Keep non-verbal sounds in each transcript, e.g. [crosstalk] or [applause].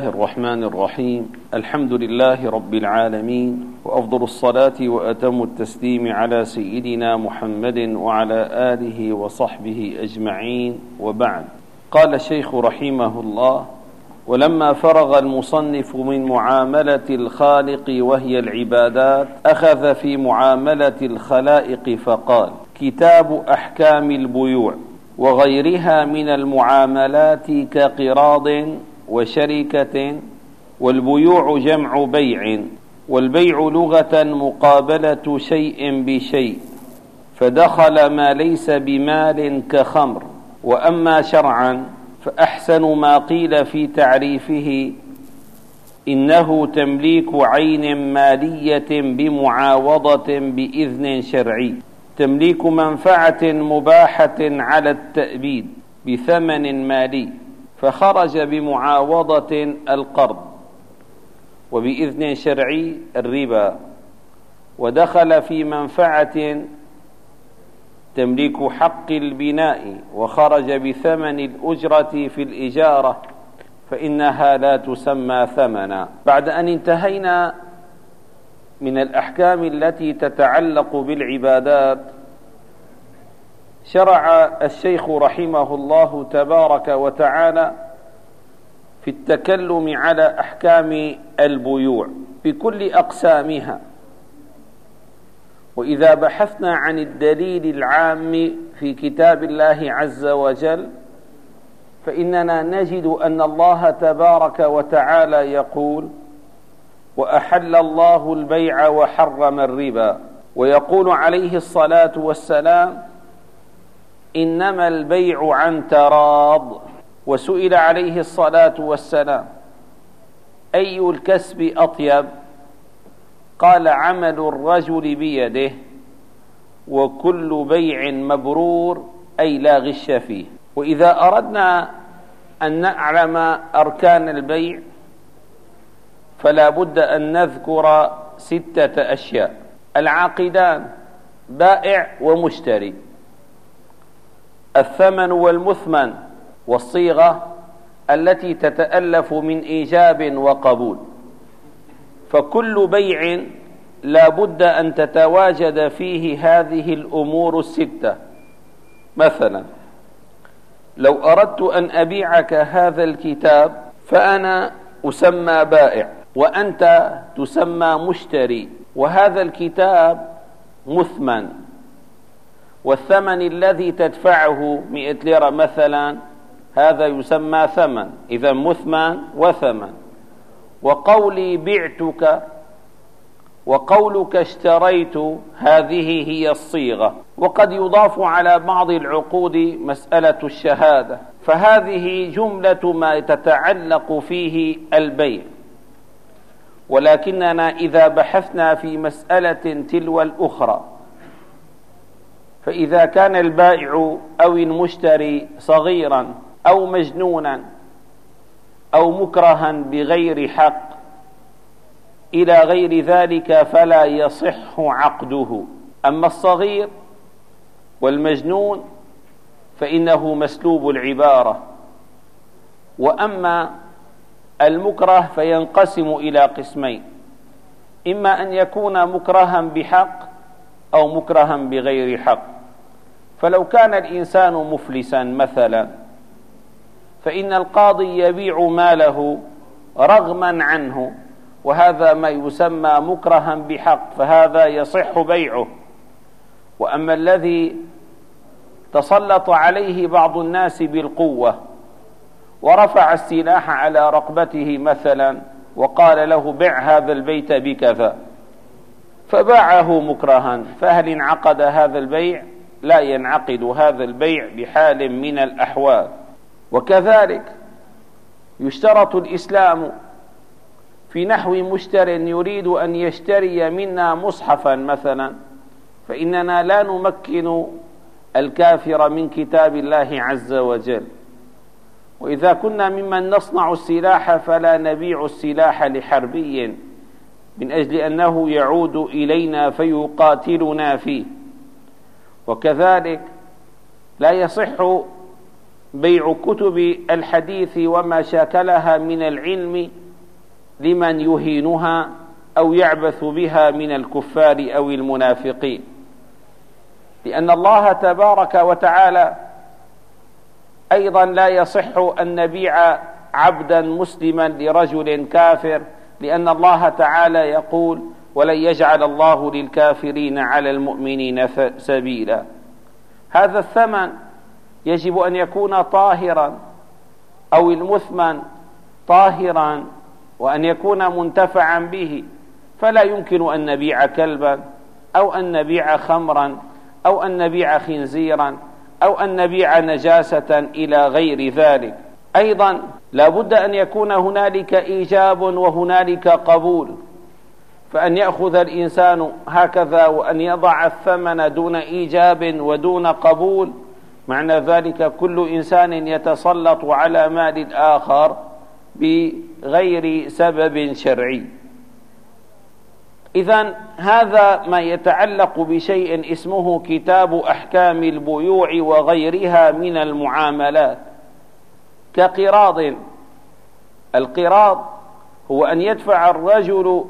الله الرحمن الرحيم. الحمد لله رب العالمين وأفضل الصلاة وأتم التسليم على سيدنا محمد وعلى آله وصحبه أجمعين. وبعد قال الشيخ رحمه الله ولما فرغ المصنف من معاملة الخالق وهي العبادات أخذ في معاملة الخلائق فقال كتاب أحكام البيوع وغيرها من المعاملات كقراض وشركة والبيوع جمع بيع والبيع لغة مقابلة شيء بشيء فدخل ما ليس بمال كخمر. وأما شرعا فأحسن ما قيل في تعريفه إنه تمليك عين مالية بمعاوضة بإذن شرعي. تمليك منفعة مباحة على التأبيد بثمن مالي. فخرج بمعاوضة القرض وبإذن شرعي الربا ودخل في منفعة تملك حق البناء وخرج بثمن الأجرة في الإجارة فإنها لا تسمى ثمنا. بعد أن انتهينا من الأحكام التي تتعلق بالعبادات شرع الشيخ رحمه الله تبارك وتعالى في التكلم على أحكام البيوع بكل أقسامها. وإذا بحثنا عن الدليل العام في كتاب الله عز وجل فإننا نجد أن الله تبارك وتعالى يقول وأحل الله البيع وحرم الربا. ويقول عليه الصلاة والسلام إنما البيع عن تراض. وسئل عليه الصلاة والسلام أي الكسب أطيب؟ قال عمل الرجل بيده وكل بيع مبرور أي لا غش فيه. وإذا أردنا أن نعلم أركان البيع فلا بد أن نذكر ستة أشياء العاقدان بائع ومشتري. الثمن والمثمن والصيغة التي تتألف من إيجاب وقبول. فكل بيع لا بد أن تتواجد فيه هذه الأمور الستة. مثلا لو أردت أن أبيعك هذا الكتاب فأنا أسمى بائع وأنت تسمى مشتري وهذا الكتاب مثمن. والثمن الذي تدفعه مئة ليرة مثلا هذا يسمى ثمن. إذا مثمن وثمن. وقولي بعتك وقولك اشتريت هذه هي الصيغة. وقد يضاف على بعض العقود مسألة الشهادة. فهذه جملة ما تتعلق فيه البيع. ولكننا إذا بحثنا في مسألة تلو الأخرى فإذا كان البائع أو المشتري صغيرا أو مجنونا أو مكرها بغير حق إلى غير ذلك فلا يصح عقده. أما الصغير والمجنون فإنه مسلوب العبارة. وأما المكره فينقسم إلى قسمين إما أن يكون مكرها بحق أو مكرها بغير حق. فلو كان الإنسان مفلسا مثلا فإن القاضي يبيع ماله رغما عنه وهذا ما يسمى مكرها بحق فهذا يصح بيعه. وأما الذي تسلط عليه بعض الناس بالقوة ورفع السلاح على رقبته مثلا وقال له بع هذا البيت بكذا فباعه مكرها فهل انعقد هذا البيع؟ لا ينعقد هذا البيع بحال من الأحوال. وكذلك يشترط الإسلام في نحو مشتر يريد أن يشتري منا مصحفا مثلا فإننا لا نمكن الكافر من كتاب الله عز وجل. وإذا كنا ممن نصنع السلاح فلا نبيع السلاح لحربي من أجل أنه يعود إلينا فيقاتلنا فيه. وكذلك لا يصح بيع كتب الحديث وما شاكلها من العلم لمن يهينها أو يعبث بها من الكفار أو المنافقين. لأن الله تبارك وتعالى أيضا لا يصح أن نبيع عبدا مسلما لرجل كافر لأن الله تعالى يقول ولن يجعل الله للكافرين على المؤمنين سبيلا. هذا الثمن يجب أن يكون طاهرا أو المثمن طاهرا وأن يكون منتفعا به. فلا يمكن أن نبيع كلبا أو أن نبيع خمرا أو أن نبيع خنزيرا أو أن نبيع نجاسة إلى غير ذلك. أيضا لا بد أن يكون هنالك إيجاب وهنالك قبول. فأن يأخذ الإنسان هكذا وأن يضع الثمن دون إيجاب ودون قبول معنى ذلك كل إنسان يتسلط على مال الآخر بغير سبب شرعي. إذا هذا ما يتعلق بشيء اسمه كتاب أحكام البيوع وغيرها من المعاملات. كقراض القراض هو أن يدفع الرجل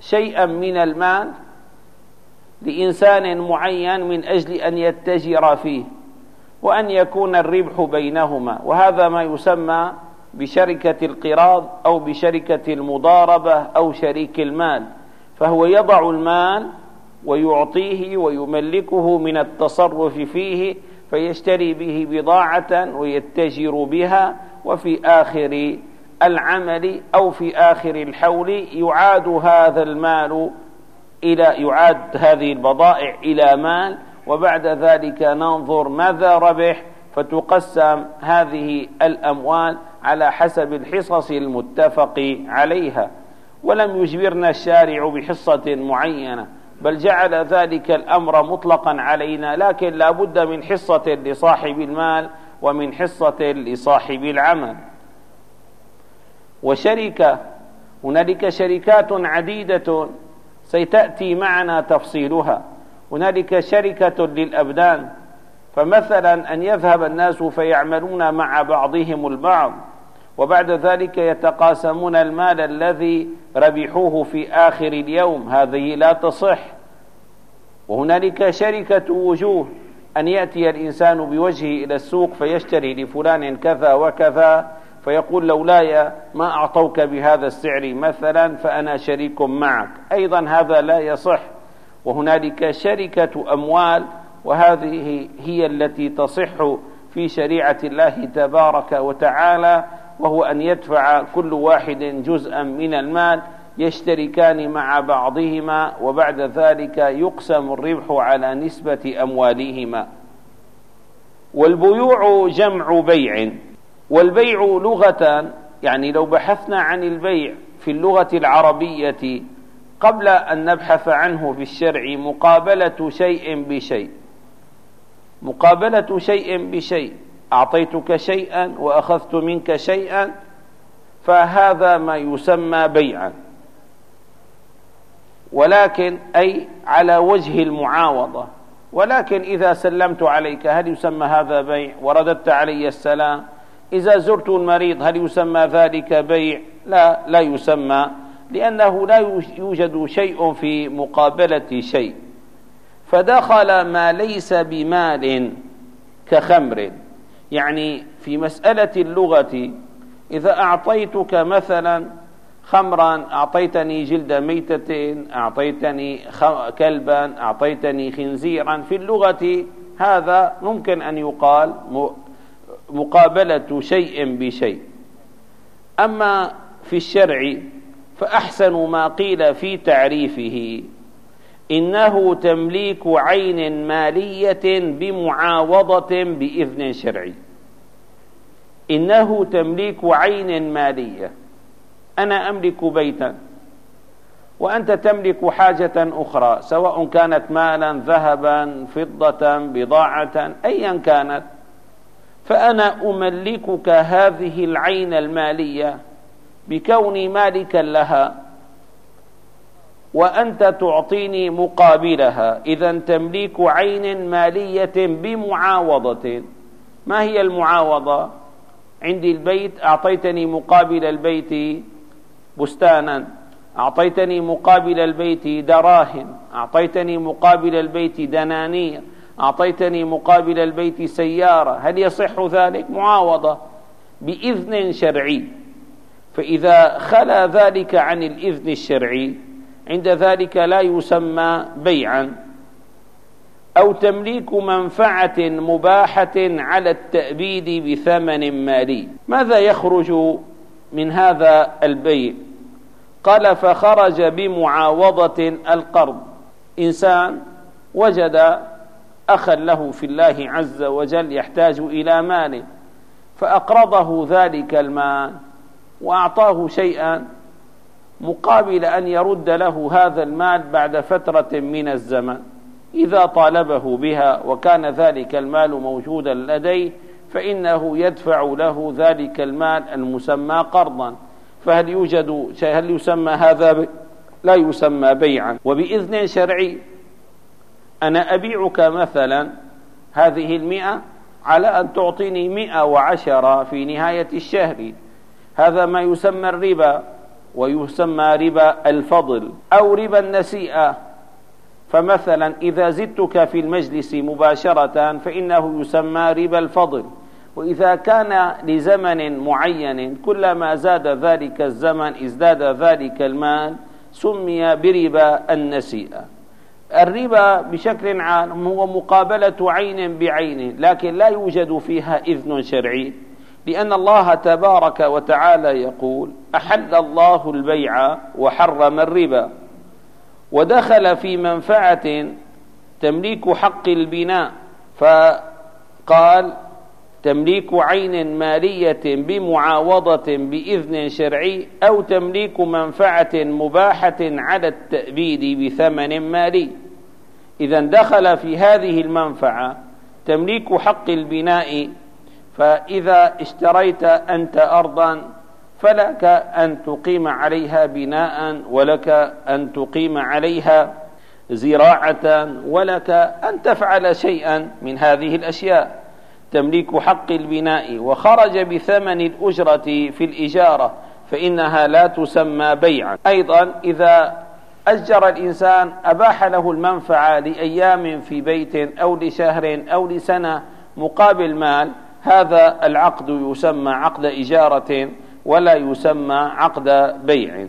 شيئا من المال لإنسان معين من أجل أن يتجر فيه وأن يكون الربح بينهما. وهذا ما يسمى بشركة القراض أو بشركة المضاربة أو شريك المال. فهو يضع المال ويعطيه ويملكه من التصرف فيه فيشتري به بضاعة ويتجر بها وفي آخر العمل أو في آخر الحول يعاد هذا المال إلى يعاد هذه البضائع إلى مال وبعد ذلك ننظر ماذا ربح فتقسم هذه الأموال على حسب الحصص المتفق عليها. ولم يجبرنا الشارع بحصة معينة بل جعل ذلك الأمر مطلقا علينا لكن لا بد من حصة لصاحب المال ومن حصة لصاحب العمل. وشركة هنالك شركات عديدة سيتأتي معنا تفصيلها. هنالك شركة للأبدان فمثلا أن يذهب الناس فيعملون مع بعضهم البعض وبعد ذلك يتقاسمون المال الذي ربحوه في آخر اليوم. هذه لا تصح. وهنالك شركة وجوه أن يأتي الإنسان بوجهه إلى السوق فيشتري لفلان كذا وكذا فيقول لولاي ما أعطوك بهذا السعر مثلا فأنا شريك معك. أيضا هذا لا يصح. وهنالك شركة أموال وهذه هي التي تصح في شريعة الله تبارك وتعالى وهو أن يدفع كل واحد جزءا من المال يشتركان مع بعضهما وبعد ذلك يقسم الربح على نسبة أموالهما. والبيوع جمع بيع. والبيع لغة يعني لو بحثنا عن البيع في اللغة العربية قبل أن نبحث عنه في الشرع مقابلة شيء بشيء. مقابلة شيء بشيء. أعطيتك شيئا وأخذت منك شيئا فهذا ما يسمى بيعا. ولكن أي على وجه المعاوضة. ولكن إذا سلمت عليك هل يسمى هذا بيع؟ ورددت علي السلام إذا زرت المريض هل يسمى ذلك بيع؟ لا لا يسمى لأنه لا يوجد شيء في مقابلة شيء. فدخل ما ليس بمال كخمر. يعني في مسألة اللغة إذا أعطيتك مثلا خمرا أعطيتني جلد ميتة أعطيتني كلبا أعطيتني خنزيرا. في اللغة هذا ممكن أن يقال مقابلة شيء بشيء. أما في الشرع فأحسن ما قيل في تعريفه. إنه تمليك عين مالية بمعاوضة بإذن شرعي. إنه تمليك عين مالية. أنا أملك بيتا. وأنت تملك حاجة أخرى سواء كانت مالا ذهبا فضة بضاعة أيا كانت. فأنا أملكك هذه العين المالية بكوني مالكا لها وأنت تعطيني مقابلها. إذا تمليك عين مالية بمعاوضة. ما هي المعاوضة؟ عندي البيت أعطيتني مقابل البيت بستانا. أعطيتني مقابل البيت دراهم. أعطيتني مقابل البيت دنانير. أعطيتني مقابل البيت سيارة هل يصح ذلك؟ معاوضة. بإذن شرعي. فإذا خلا ذلك عن الإذن الشرعي عند ذلك لا يسمى بيعا. أو تمليك منفعة مباحة على التأبيد بثمن مالي. ماذا يخرج من هذا البيع؟ قال فخرج بمعاوضة القرض. إنسان وجد أخا له في الله عز وجل يحتاج إلى مال فأقرضه ذلك المال وأعطاه شيئا مقابل أن يرد له هذا المال بعد فترة من الزمن. إذا طالبه بها وكان ذلك المال موجودا لديه فإنه يدفع له ذلك المال المسمى قرضا. فهل يوجد هل يسمى هذا لا يسمى بيعا. وبإذن شرعي أنا أبيعك مثلا هذه المئة على أن تعطيني مئة وعشرة في نهاية الشهر. هذا ما يسمى الربا ويسمى ربا الفضل أو ربا النسيئة. فمثلا إذا زدتك في المجلس مباشرة فإنه يسمى ربا الفضل. وإذا كان لزمن معين كلما زاد ذلك الزمن ازداد ذلك المال سمي بربا النسيئة. الربا بشكل عام هو مقابلة عين بعين لكن لا يوجد فيها إذن شرعي. لأن الله تبارك وتعالى يقول أحل الله البيع وحرم الربا. ودخل في منفعة تمليك حق البناء فقال تمليك عين مالية بمعاوضة بإذن شرعي أو تمليك منفعة مباحة على التأبيد بثمن مالي. إذا دخل في هذه المنفعة تمليك حق البناء فإذا اشتريت أنت أرضا فلك أن تقيم عليها بناء ولك أن تقيم عليها زراعة ولك أن تفعل شيئا من هذه الأشياء. تمليك حق البناء وخرج بثمن الأجرة في الإجارة فإنها لا تسمى بيعا. أيضا إذا أجر الإنسان أباح له المنفعة لأيام في بيت أو لشهر أو لسنة مقابل مال هذا العقد يسمى عقد إجارة ولا يسمى عقد بيع.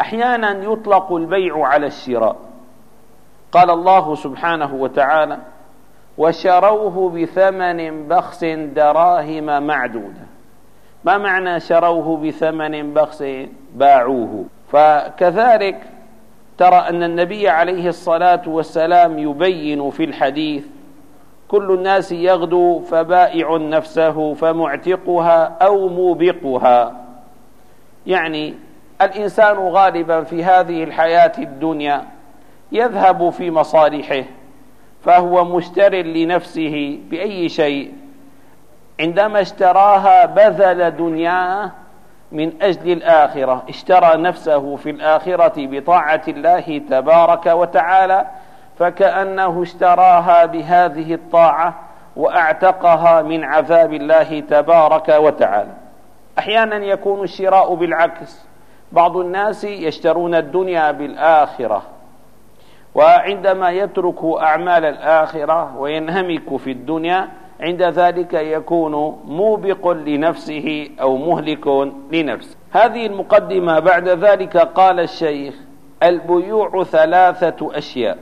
أحيانا يطلق البيع على الشراء. قال الله سبحانه وتعالى وشروه بثمن بخس دراهم معدودة. ما معنى شروه بثمن بخس باعوه؟ فكذلك ترى أن النبي عليه الصلاة والسلام يبين في الحديث كل الناس يغدو فبائع نفسه فمعتقها أو موبقها. يعني الإنسان غالبا في هذه الحياة الدنيا يذهب في مصالحه فهو مشتر لنفسه بأي شيء. عندما اشتراها بذل دنياه من أجل الآخرة. اشترى نفسه في الآخرة بطاعة الله تبارك وتعالى فكأنه اشتراها بهذه الطاعة وأعتقها من عذاب الله تبارك وتعالى. أحيانا يكون الشراء بالعكس. بعض الناس يشترون الدنيا بالآخرة. وعندما يترك أعمال الآخرة وينهمك في الدنيا عند ذلك يكون موبق لنفسه أو مهلك لنفسه. هذه المقدمة بعد ذلك قال الشيخ البيوع ثلاثة أشياء.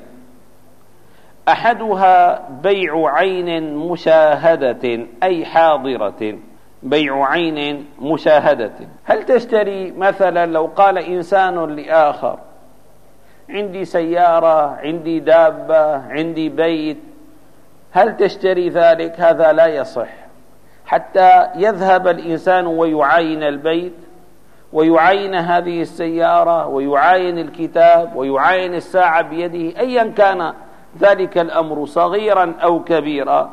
أحدها بيع عين مشاهدة أي حاضرة. بيع عين مشاهدة. هل تشتري مثلا لو قال إنسان لآخر عندي سيارة عندي دابة عندي بيت هل تشتري ذلك؟ هذا لا يصح. حتى يذهب الإنسان ويعاين البيت ويعاين هذه السيارة ويعاين الكتاب ويعاين الساعة بيده أيا كان ذلك الأمر صغيرا أو كبيرا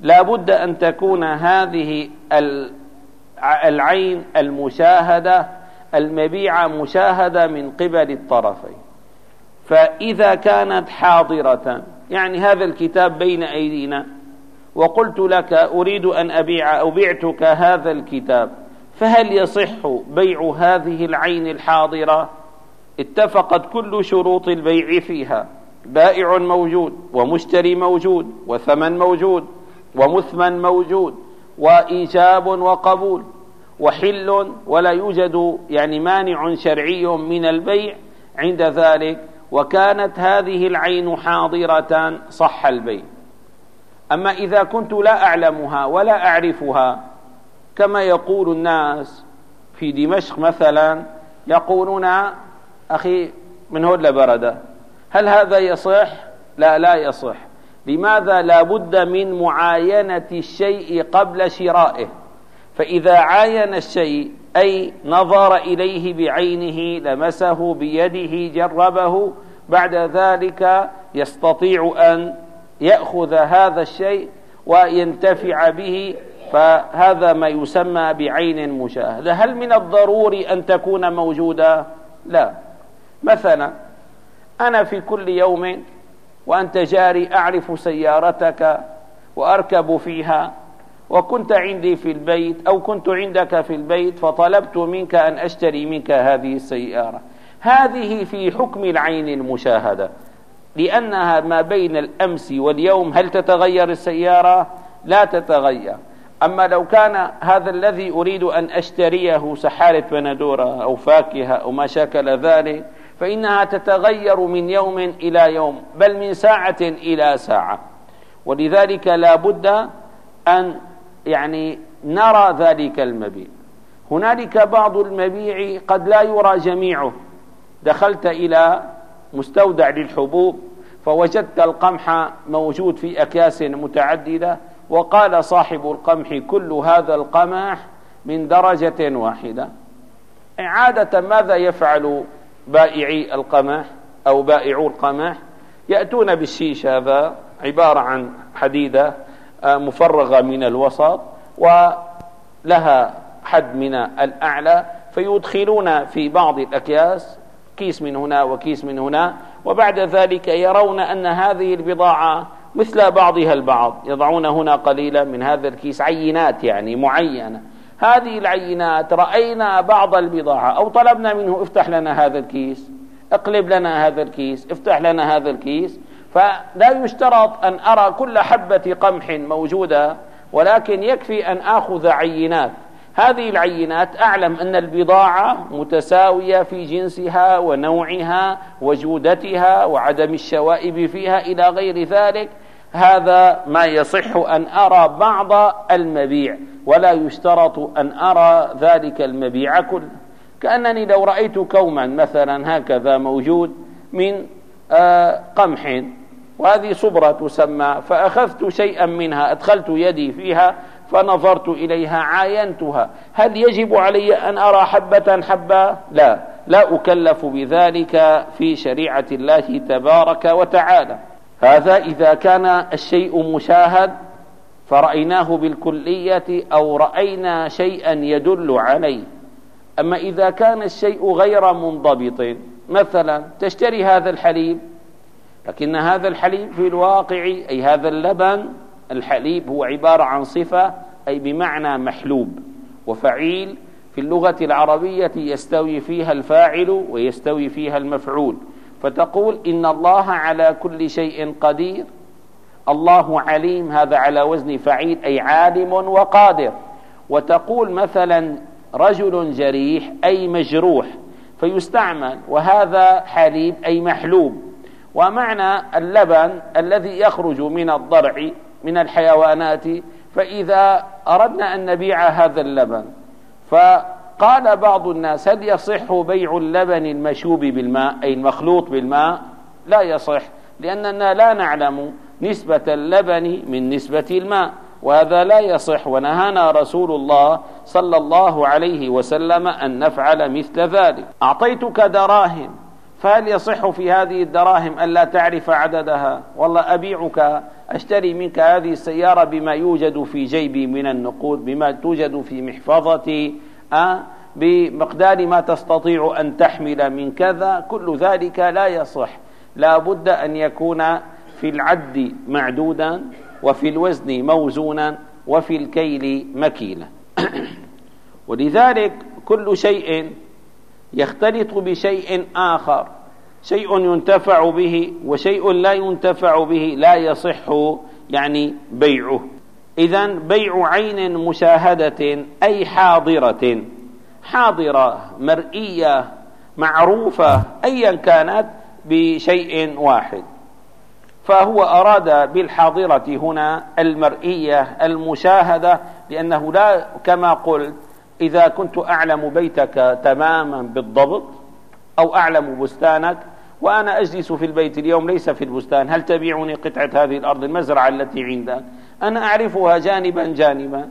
لا بد أن تكون هذه العين المشاهدة المبيعة مشاهدة من قبل الطرفين. فإذا كانت حاضرة يعني هذا الكتاب بين أيدينا وقلت لك أريد أن أبيع أو بعتك هذا الكتاب فهل يصح بيع هذه العين الحاضرة؟ اتفقت كل شروط البيع فيها بائع موجود ومشتري موجود وثمن موجود ومثمن موجود وإيجاب وقبول وحل ولا يوجد يعني مانع شرعي من البيع عند ذلك. وكانت هذه العين حاضرة صح البيع أما إذا كنت لا أعلمها ولا أعرفها كما يقول الناس في دمشق مثلا يقولون أخي من هو لبردة؟ هل هذا يصح؟ لا لا يصح. لماذا لا بد من معاينة الشيء قبل شرائه؟ فإذا عاين الشيء أي نظر إليه بعينه لمسه بيده جربه. بعد ذلك يستطيع أن يأخذ هذا الشيء وينتفع به فهذا ما يسمى بعين مشاهدة. هل من الضروري أن تكون موجودة؟ لا. مثلا أنا في كل يوم وأنت جاري أعرف سيارتك وأركب فيها وكنت عندي في البيت أو كنت عندك في البيت فطلبت منك أن أشتري منك هذه السيارة. هذه في حكم العين المشاهدة. لأنها ما بين الأمس واليوم هل تتغير السيارة؟ لا تتغير. أما لو كان هذا الذي أريد أن أشتريه سحارة بندورة أو فاكهة أو ما شاكل ذلك فإنها تتغير من يوم إلى يوم بل من ساعة إلى ساعة. ولذلك لا بد أن يعني نرى ذلك المبيع. هنالك بعض المبيع قد لا يرى جميعه. دخلت إلى مستودع للحبوب فوجدت القمح موجود في أكياس متعددة وقال صاحب القمح كل هذا القمح من درجة واحدة. عادة ماذا يفعل بائعي القمح أو بائعو القمح يأتون بالشيش هذا عبارة عن حديدة مفرغة من الوسط ولها حد من الأعلى فيدخلون في بعض الأكياس كيس من هنا وكيس من هنا وبعد ذلك يرون أن هذه البضاعة مثل بعضها البعض يضعون هنا قليلا من هذا الكيس عينات يعني معينة. هذه العينات رأينا بعض البضاعة أو طلبنا منه افتح لنا هذا الكيس اقلب لنا هذا الكيس افتح لنا هذا الكيس فلا يشترط أن أرى كل حبة قمح موجودة ولكن يكفي أن آخذ عينات. هذه العينات أعلم أن البضاعة متساوية في جنسها ونوعها وجودتها وعدم الشوائب فيها إلى غير ذلك. هذا ما يصح أن أرى بعض المبيع ولا يشترط أن أرى ذلك المبيع كله. كأنني لو رأيت كوما مثلا هكذا موجود من آه، قمح. وهذه صبرة تسمى فأخذت شيئا منها أدخلت يدي فيها فنظرت إليها عاينتها. هل يجب علي أن أرى حبة حبة؟ لا. لا أكلف بذلك في شريعة الله تبارك وتعالى. هذا إذا كان الشيء مشاهد فرأيناه بالكلية أو رأينا شيئا يدل عليه. أما إذا كان الشيء غير منضبط مثلا تشتري هذا الحليب لكن هذا الحليب في الواقع أي هذا اللبن الحليب هو عبارة عن صفة أي بمعنى محلوب وفعيل في اللغة العربية يستوي فيها الفاعل ويستوي فيها المفعول. فتقول إن الله على كل شيء قدير الله عليم هذا على وزن فعيل أي عالم وقادر. وتقول مثلا رجل جريح أي مجروح فيستعمل وهذا حليب أي محلوب. ومعنى اللبن الذي يخرج من الضرع من الحيوانات فإذا أردنا أن نبيع هذا اللبن فقال بعض الناس هل يصح بيع اللبن المشوب بالماء أي المخلوط بالماء؟ لا يصح لأننا لا نعلم نسبة اللبن من نسبة الماء وهذا لا يصح. ونهانا رسول الله صلى الله عليه وسلم أن نفعل مثل ذلك. أعطيتك دراهم. فهل يصح في هذه الدراهم ألا تعرف عددها؟ والله أبيعك أشتري منك هذه السيارة بما يوجد في جيبي من النقود بما توجد في محفظتي أه بمقدار ما تستطيع أن تحمل من كذا. كل ذلك لا يصح. لا بد أن يكون في العد معدودا وفي الوزن موزونا وفي الكيل مكيلا. [coughs] ولذلك كل شيء يختلط بشيء آخر. شيء ينتفع به وشيء لا ينتفع به لا يصح يعني بيعه. إذا بيع عين مشاهدة أي حاضرة. حاضرة مرئية معروفة أيا كانت بشيء واحد. فهو أراد بالحاضرة هنا المرئية المشاهدة لأنه لا كما قلت إذا كنت أعلم بيتك تماما بالضبط أو أعلم بستانك وأنا أجلس في البيت اليوم ليس في البستان هل تبيعني قطعة هذه الأرض المزرعة التي عندك؟ أنا أعرفها جانبا جانبا.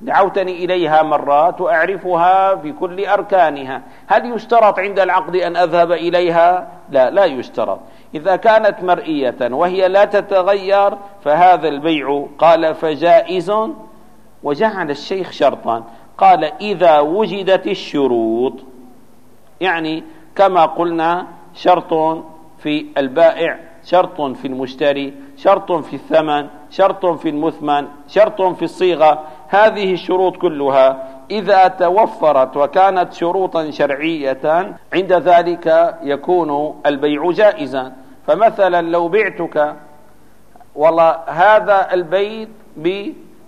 دعوتني إليها مرات وأعرفها بكل أركانها. هل يشترط عند العقد أن أذهب إليها؟ لا لا يشترط. إذا كانت مرئية وهي لا تتغير فهذا البيع قال فجائز. وجعل الشيخ شرطا. قال إذا وجدت الشروط يعني كما قلنا شرط في البائع شرط في المشتري شرط في الثمن شرط في المثمن شرط في الصيغة هذه الشروط كلها إذا توفرت وكانت شروطا شرعية عند ذلك يكون البيع جائزا. فمثلا لو بعتك والله هذا البيت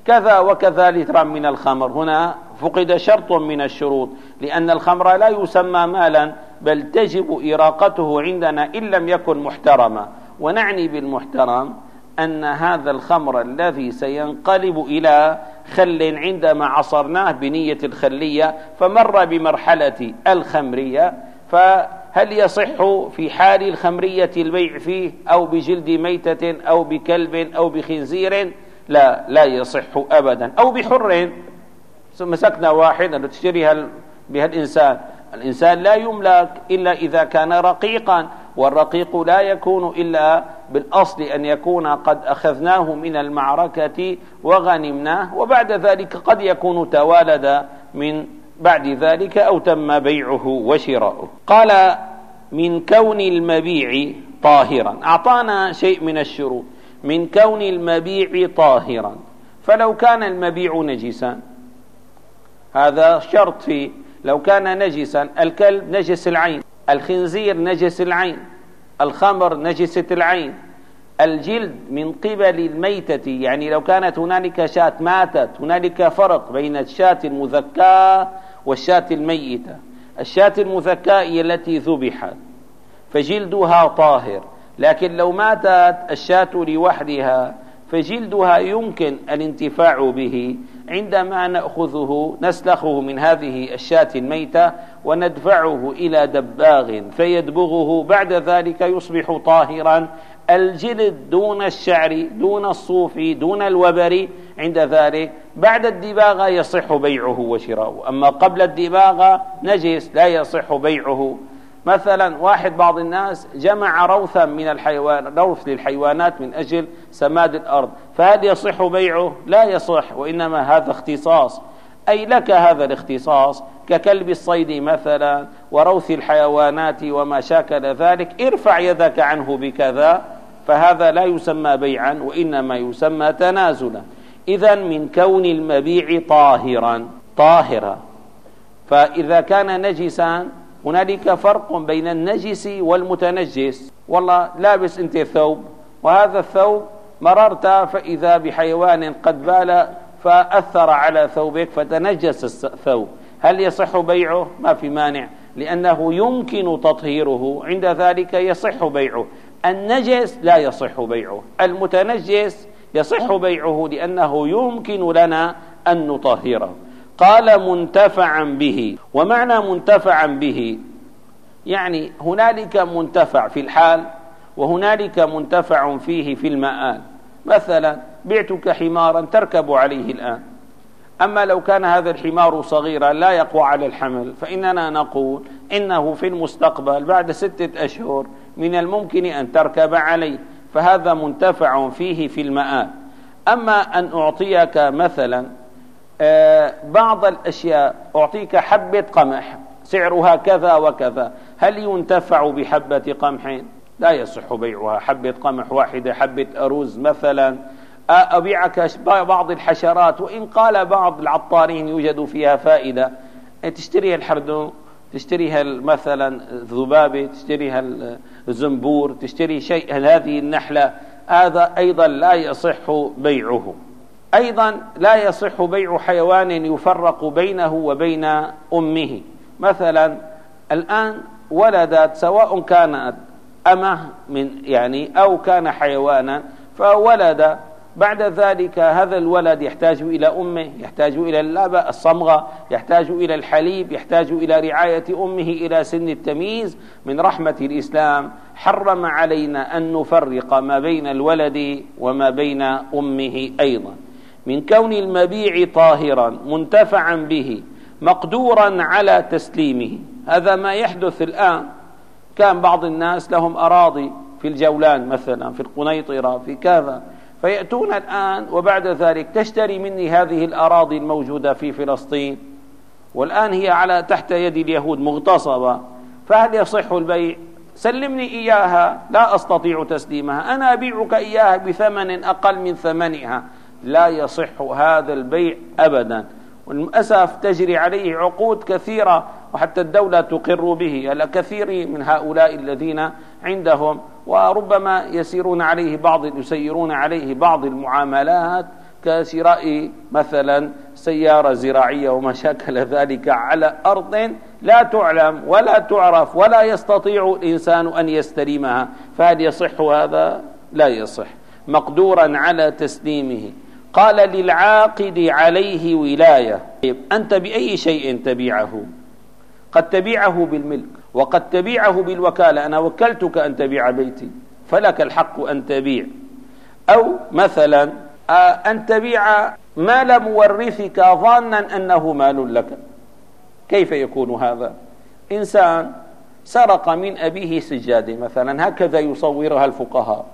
بكذا وكذا لترا من الخمر. هنا فقد شرط من الشروط لأن الخمر لا يسمى مالا بل تجب إراقته عندنا إن لم يكن محترما. ونعني بالمحترم أن هذا الخمر الذي سينقلب إلى خل عندما عصرناه بنية الخلية فمر بمرحلة الخمرية فهل يصح في حال الخمرية البيع فيه أو بجلد ميتة أو بكلب أو بخنزير؟ لا لا يصح أبدا. أو بحر مسكنا واحد تشتريها بها الإنسان الإنسان لا يملك إلا إذا كان رقيقا. والرقيق لا يكون إلا بالأصل أن يكون قد أخذناه من المعركة وغنمناه. وبعد ذلك قد يكون توالد من بعد ذلك أو تم بيعه وشراؤه. قال من كون المبيع طاهرا. أعطانا شيء من الشروط. من كون المبيع طاهرا. فلو كان المبيع نجسا. هذا شرط في لو كان نجسا الكلب نجس العين الخنزير نجس العين الخمر نجسة العين الجلد من قبل الميتة يعني لو كانت هنالك شاة ماتت هنالك فرق بين الشاة المذكاة والشاة الميتة. الشاة المذكاة هي التي ذبحت فجلدها طاهر. لكن لو ماتت الشاة لوحدها فجلدها يمكن الانتفاع به. عندما نأخذه نسلخه من هذه الشاة الميتة وندفعه إلى دباغ فيدبغه بعد ذلك يصبح طاهرا. الجلد دون الشعر دون الصوف دون الوبر عند ذلك بعد الدباغة يصح بيعه وشراؤه. أما قبل الدباغة نجس لا يصح بيعه. مثلا واحد بعض الناس جمع روثا من الحيوان روث للحيوانات من أجل سماد الأرض. فهل يصح بيعه؟ لا يصح وإنما هذا اختصاص. أي لك هذا الاختصاص؟ ككلب الصيد مثلا وروث الحيوانات وما شاكل ذلك. ارفع يدك عنه بكذا فهذا لا يسمى بيعا وإنما يسمى تنازلا. إذا من كون المبيع طاهرا. طاهرا. فإذا كان نجسا هنالك فرق بين النجس والمتنجس. والله لابس انت ثوب وهذا الثوب مررت فإذا بحيوان قد بال فأثر على ثوبك فتنجس الثوب. هل يصح بيعه؟ ما في مانع لأنه يمكن تطهيره. عند ذلك يصح بيعه. النجس لا يصح بيعه المتنجس يصح بيعه لأنه يمكن لنا أن نطهره. قال منتفعا به. ومعنى منتفعا به يعني هنالك منتفع في الحال وهنالك منتفع فيه في المآل. مثلا بعتك حمارا تركب عليه الآن. أما لو كان هذا الحمار صغيرا لا يقوى على الحمل فإننا نقول إنه في المستقبل بعد ستة أشهر من الممكن أن تركب عليه فهذا منتفع فيه في المآل. أما أن أعطيك مثلا بعض الأشياء أعطيك حبة قمح سعرها كذا وكذا هل ينتفع بحبة قمح؟ لا يصح بيعها حبة قمح واحدة حبة أرز مثلا. أبيعك بعض الحشرات وإن قال بعض العطارين يوجد فيها فائدة. تشتري الحردو تشتريها مثلا الذبابة تشتريها الزنبور تشتري شيء هذه النحلة هذا أيضا لا يصح بيعه. أيضا لا يصح بيع حيوان يفرق بينه وبين أمه. مثلا الآن ولدت سواء كانت أمه من يعني أو كان حيوانا فولد. بعد ذلك هذا الولد يحتاج إلى أمه يحتاج إلى اللبأ الصمغة يحتاج إلى الحليب يحتاج إلى رعاية أمه إلى سن التمييز. من رحمة الإسلام حرم علينا أن نفرق ما بين الولد وما بين أمه أيضا. من كون المبيع طاهرا منتفعا به مقدورا على تسليمه. هذا ما يحدث الآن. كان بعض الناس لهم أراضي في الجولان مثلا في القنيطرة في كذا. فيأتون الآن وبعد ذلك تشتري مني هذه الأراضي الموجودة في فلسطين. والآن هي على تحت يد اليهود مغتصبة. فهل يصح البيع؟ سلمني إياها. لا أستطيع تسليمها. أنا أبيعك إياها بثمن أقل من ثمنها. لا يصح هذا البيع أبدا. وللأسف تجري عليه عقود كثيرة وحتى الدولة تقر به. على كثير من هؤلاء الذين عندهم وربما يسيرون عليه بعض يسيرون عليه بعض المعاملات كشراء مثلا سيارة زراعية وما شاكل ذلك على أرض لا تعلم ولا تعرف ولا يستطيع الإنسان أن يستلمها. فهل يصح هذا؟ لا يصح. مقدورا على تسليمه. قال للعاقد عليه ولاية. أنت بأي شيء تبيعه؟ قد تبيعه بالملك وقد تبيعه بالوكالة. أنا وكلتك أن تبيع بيتي فلك الحق أن تبيع. أو مثلا آه، أن تبيع مال مورثك ظانا أنه مال لك. كيف يكون هذا؟ إنسان سرق من أبيه سجادة مثلا هكذا يصورها الفقهاء.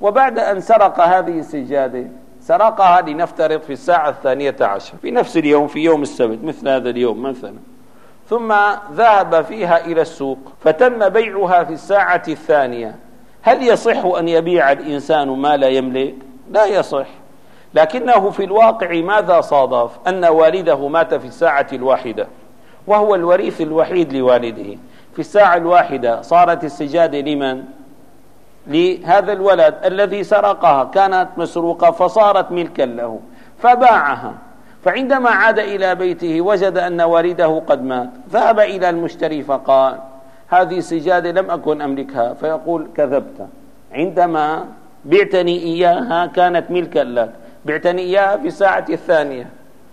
وبعد أن سرق هذه السجادة سرقها لنفترض في الساعة الثانية عشر. في نفس اليوم في يوم السبت مثل هذا اليوم مثلا. ثم ذهب فيها إلى السوق فتم بيعها في الساعة الثانية. هل يصح أن يبيع الإنسان ما لا يملك؟ لا يصح. لكنه في الواقع ماذا صادف؟ أن والده مات في الساعة الواحدة وهو الوريث الوحيد لوالده. في الساعة الواحدة صارت السجادة لمن؟ لهذا الولد الذي سرقها كانت مسروقة فصارت ملكا له فباعها. فعندما عاد إلى بيته وجد أن والده قد مات. ذهب إلى المشتري فقال هذه سجادة لم أكن أملكها. فيقول كذبت. عندما بعتني إياها كانت ملكا لك. بعتني إياها في الساعة الثانية.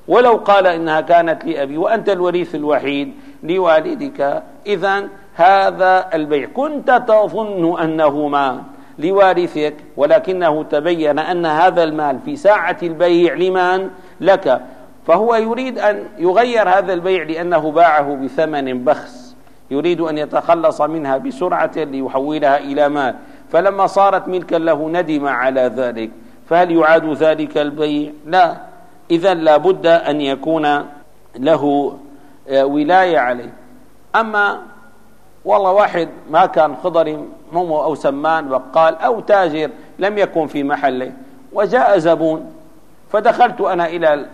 ولو قال إنها كانت لأبي وأنت الوريث الوحيد لوالدك. إذا هذا البيع. كنت تظن أنه مال لوارثك ولكنه تبين أن هذا المال في ساعة البيع لمن لك. فهو يريد أن يغير هذا البيع لأنه باعه بثمن بخس. يريد أن يتخلص منها بسرعة ليحولها إلى مال. فلما صارت ملكا له ندم على ذلك. فهل يعاد ذلك البيع؟ لا. إذا لابد أن يكون له آه، ولاية عليه. أما والله واحد ما كان خضري مو أو سمان بقال أو تاجر لم يكن في محله. وجاء زبون فدخلت أنا إلى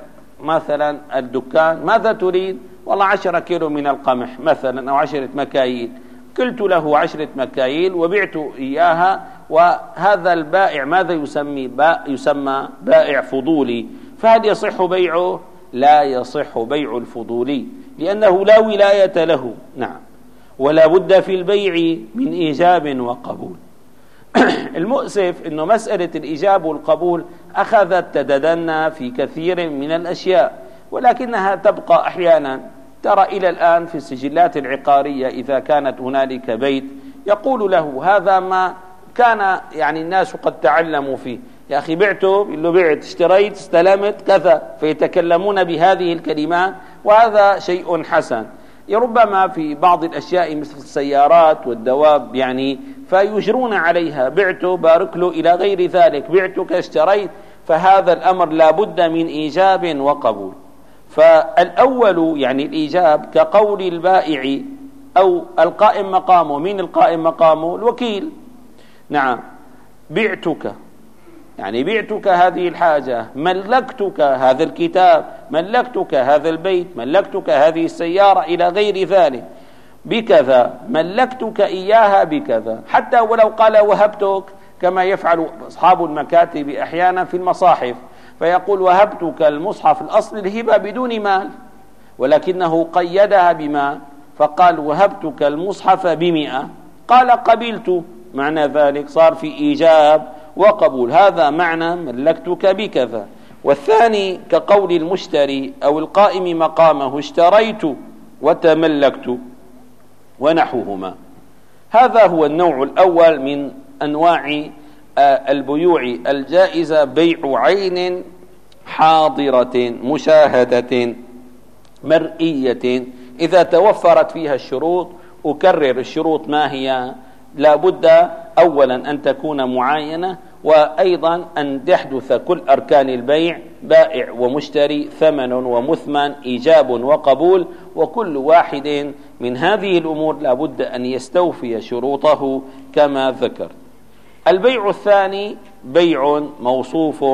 مثلا الدكان ماذا تريد؟ والله عشرة كيلو من القمح مثلا أو عشرة مكاييل. قلت له عشرة مكاييل وبعت إياها. وهذا البائع ماذا يسمي؟ با يسمى بائع فضولي. فهل يصح بيعه؟ لا يصح بيع الفضولي لأنه لا ولاية له. نعم. ولا بد في البيع من إيجاب وقبول. [clears throat] المؤسف أنه مسألة الإيجاب والقبول أخذت تددنا في كثير من الأشياء ولكنها تبقى أحيانا. ترى إلى الآن في السجلات العقارية إذا كانت هنالك بيت يقول له هذا ما كان يعني الناس قد تعلموا فيه. يا أخي بعته؟ له بعت. اشتريت؟ استلمت؟ كذا. فيتكلمون بهذه الكلمات وهذا شيء حسن. ربما في بعض الأشياء مثل السيارات والدواب يعني فيجرون عليها بعت بارك له إلى غير ذلك بعتك اشتريت فهذا الأمر لا بد من إيجاب وقبول. فالأول يعني الإيجاب كقول البائع أو القائم مقامه من القائم مقامه؟ الوكيل. نعم. بعتك. يعني بعتك هذه الحاجة ملكتك هذا الكتاب ملكتك هذا البيت ملكتك هذه السيارة إلى غير ذلك. بكذا ملكتك إياها بكذا. حتى ولو قال وهبتك كما يفعل أصحاب المكاتب أحيانا في المصاحف. فيقول وهبتك المصحف الأصل الهبة بدون مال ولكنه قيدها بما فقال وهبتك المصحف بمئة. قال قبلت معنى ذلك صار في إيجاب. وقبول. هذا معنى ملكتك بكذا. والثاني كقول المشتري أو القائم مقامه اشتريت وتملكت ونحوهما. هذا هو النوع الأول من أنواع آه، البيوع الجائزة بيع عين حاضرة مشاهدة مرئية. إذا توفرت فيها الشروط أكرر الشروط ما هي. لا بد أولا أن تكون معاينة وأيضا أن تحدث كل أركان البيع بائع ومشتري ثمن ومثمن إيجاب وقبول وكل واحد من هذه الأمور لا بد أن يستوفي شروطه كما ذكر. البيع الثاني بيع موصوف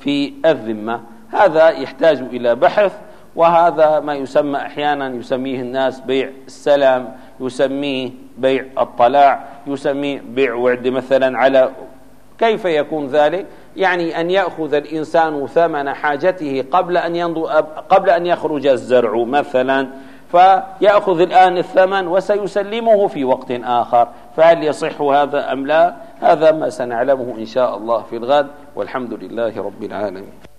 في الذمة. هذا يحتاج إلى بحث وهذا ما يسمى أحيانا يسميه الناس بيع السلام يسميه بيع الطلاع يسميه بيع وعد مثلا على كيف يكون ذلك؟ يعني أن يأخذ الإنسان ثمن حاجته قبل أن ينضو قبل أن يخرج الزرع مثلا فيأخذ الآن الثمن وسيسلمه في وقت آخر. فهل يصح هذا أم لا؟ هذا ما سنعلمه إن شاء الله في الغد والحمد لله رب العالمين.